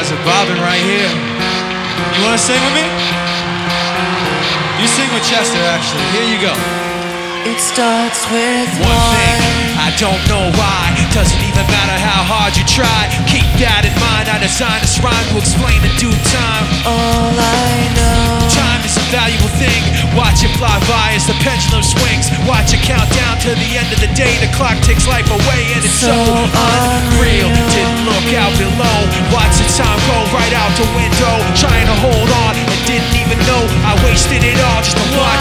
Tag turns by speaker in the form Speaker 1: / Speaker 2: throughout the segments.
Speaker 1: guys are bobbing right here. You wanna sing with me? You sing with Chester, actually. Here you go.
Speaker 2: It starts with
Speaker 3: One thing, I don't know why. Doesn't even matter how hard you try. Keep that in mind. I designed this rhyme to explain in due time.
Speaker 2: All I know.
Speaker 3: Time is a valuable thing. Watch it fly by as the pendulum swings. Watch it count down to the end of the day. The clock takes life away and it's so,
Speaker 2: So
Speaker 3: out the window. Trying to hold on and didn't even know I wasted it all just to watch.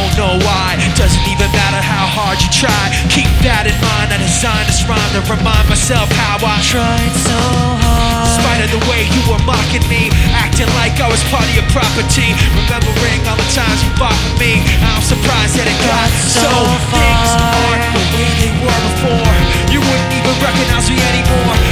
Speaker 3: Don't know why. Doesn't even matter how hard you try. Keep that in mind. I designed this rhyme to remind myself how I
Speaker 2: Tried so hard.
Speaker 3: In spite of the way you were mocking me, acting like I was part of your property, remembering all the times you fought with me. I'm surprised that it got
Speaker 2: so
Speaker 3: so things aren't the way they were before. You wouldn't even recognize me anymore.